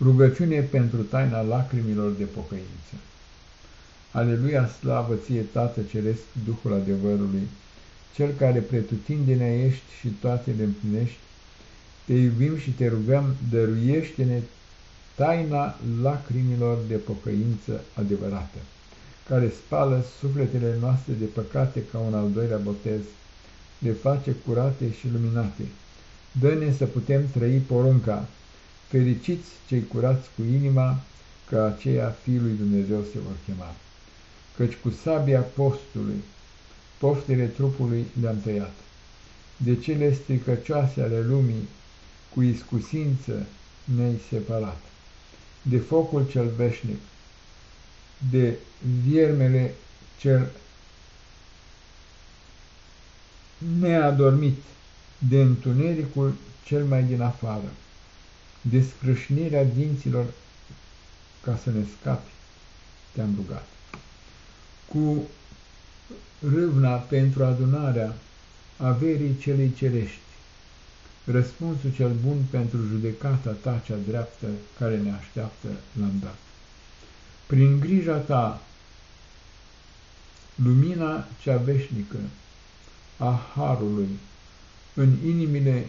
Rugăciune pentru taina lacrimilor de pocăință. Aleluia, slavă ție, Tată Ceresc, Duhul adevărului, Cel care pretutindenea ești și toate le împlinești, te iubim și te rugăm, dăruiește-ne taina lacrimilor de pocăință adevărată, care spală sufletele noastre de păcate ca un al doilea botez, le face curate și luminate. Dă-ne să putem trăi porunca, Fericiți cei curați cu inima, că aceia Fiului Dumnezeu se vor chema. Căci cu sabia postului, poftele trupului le-am tăiat. De cele stricăcioase ale lumii, cu iscusință ne-ai separat. De focul cel veșnic, de viermele cel neadormit, de întunericul cel mai din afară descrâșnirea dinților ca să ne scapi, te-am rugat. Cu râvna pentru adunarea averii celei cerești, răspunsul cel bun pentru judecata ta cea dreaptă care ne așteaptă l-am dat. Prin grija ta, lumina cea veșnică a Harului în inimile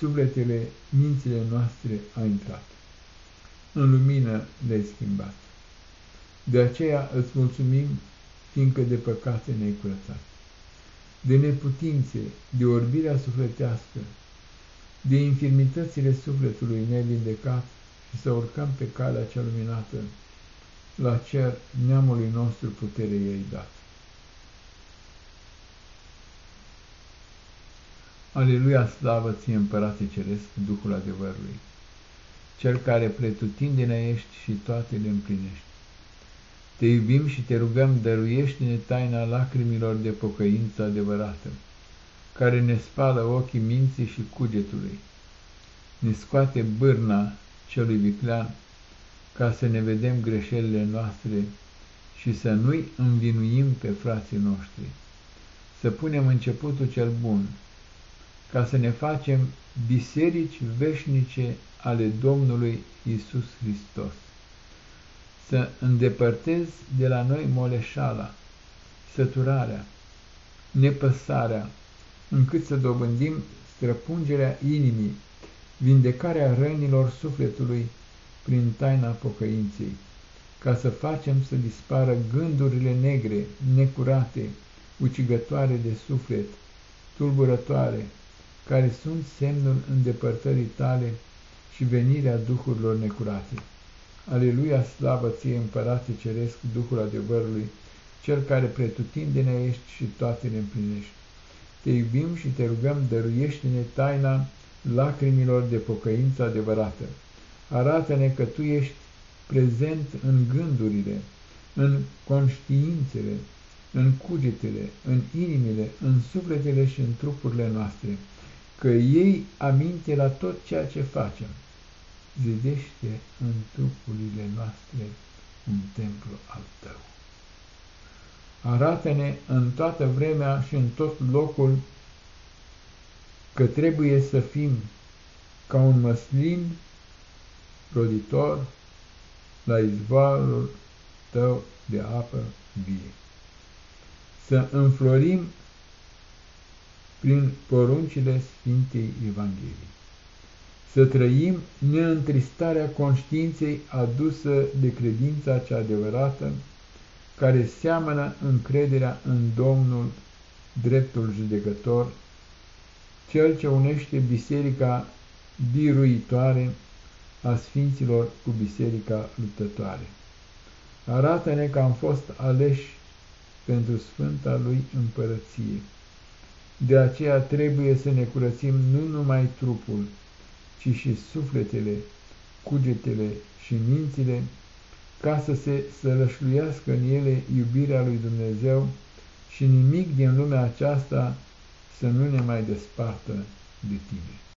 sufletele, mințile noastre a intrat. În lumină le-ai schimbat. De aceea îți mulțumim, fiindcă de păcate ne-ai curățat. De neputințe, de orbirea sufletească, de infirmitățile sufletului ne-ai vindecat și să urcăm pe calea cea luminată, la cer neamului nostru putere ei dat. Aleluia, slavă ție, Împărate Ceresc, Duhul adevărului, Cel care pretutindene ești și toate le împlinești. Te iubim și te rugăm, dăruiește-ne taina lacrimilor de pocăință adevărată, care ne spală ochii minții și cugetului, ne scoate bârna celui viclean, ca să ne vedem greșelile noastre și să nu-i învinuim pe frații noștri, să punem începutul cel bun, ca să ne facem biserici veșnice ale Domnului Isus Hristos. Să îndepărtez de la noi moleșala, săturarea, nepăsarea, încât să dobândim străpungerea inimii, vindecarea rănilor sufletului prin taina pocăinței, ca să facem să dispară gândurile negre, necurate, ucigătoare de suflet, tulburătoare, care sunt semnul îndepărtării tale și venirea duhurilor necurate. Aleluia, slavă ție, Împărate Ceresc, Duhul adevărului, Cel care pretutindene ești și toate le împlinești. Te iubim și te rugăm, dăruiește-ne taina lacrimilor de pocăință adevărată. Arată-ne că Tu ești prezent în gândurile, în conștiințele, în cugetele, în inimile, în sufletele și în trupurile noastre că ei aminte la tot ceea ce facem. Zidește în trupurile noastre un templu al tău. Arată-ne în toată vremea și în tot locul că trebuie să fim ca un măslin roditor la izvoarul tău de apă vie. Să înflorim prin poruncile Sfintei Evangheliei. Să trăim neîntristarea conștiinței adusă de credința cea adevărată, care seamănă încrederea în Domnul, dreptul judecător, cel ce unește biserica biruitoare a sfinților cu biserica luptătoare. Arată-ne că am fost aleși pentru Sfânta lui împărăție de aceea trebuie să ne curățim nu numai trupul, ci și sufletele, cugetele și mințile, ca să se sălășluiască în ele iubirea lui Dumnezeu și nimic din lumea aceasta să nu ne mai despartă de tine.